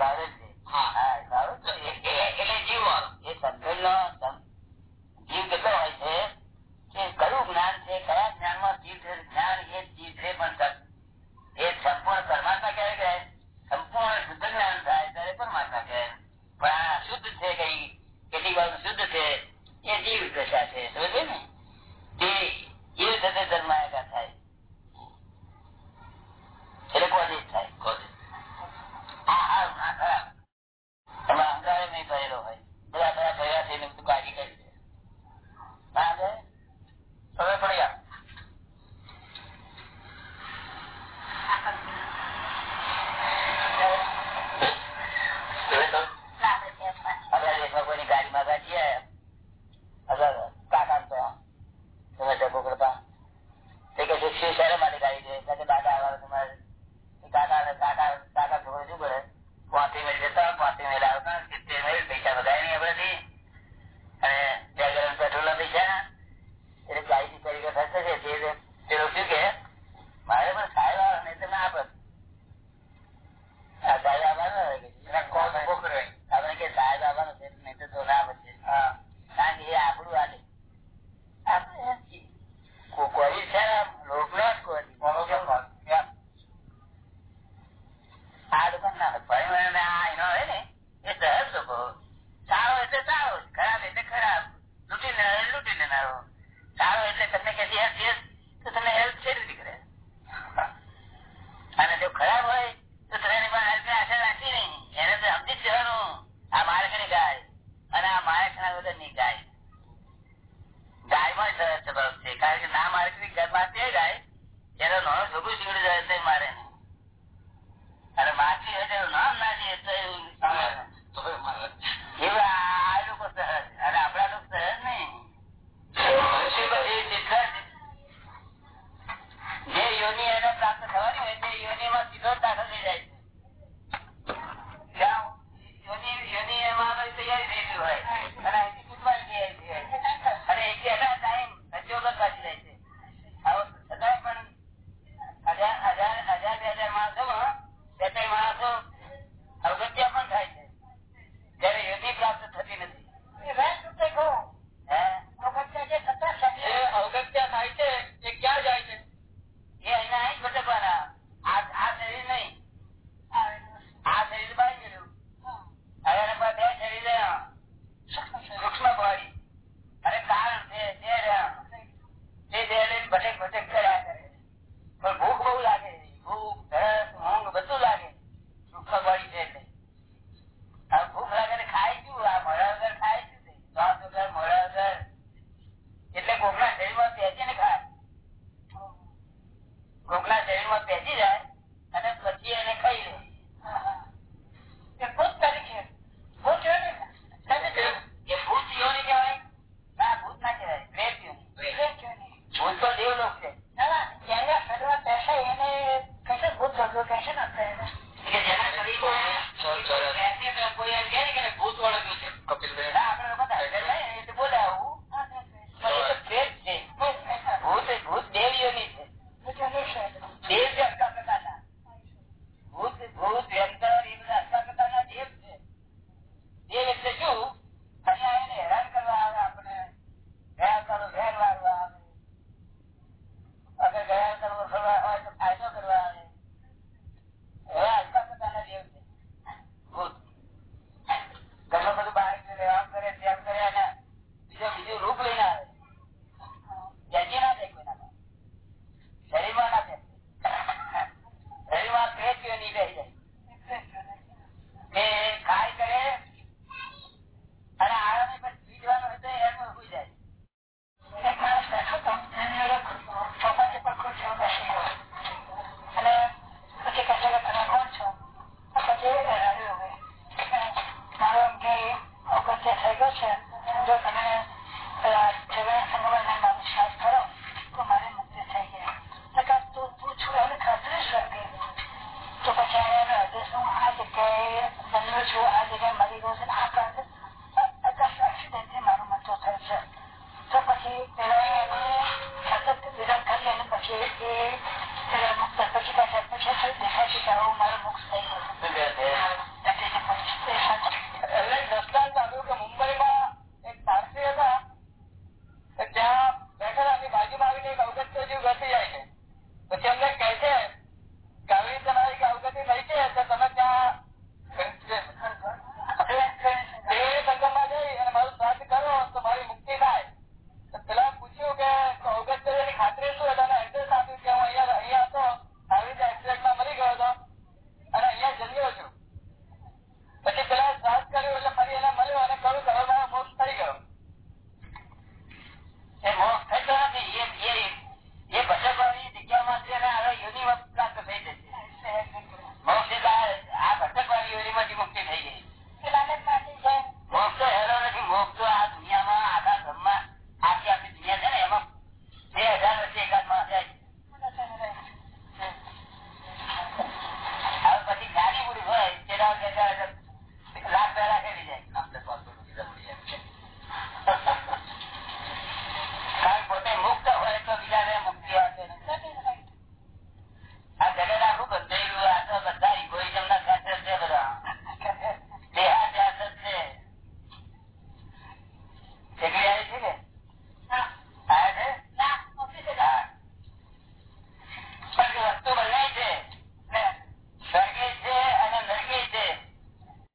પછી ભાવે